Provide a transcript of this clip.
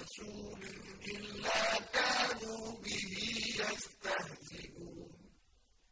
رَسُولٍ إِلَّا كَانُوا بِهِ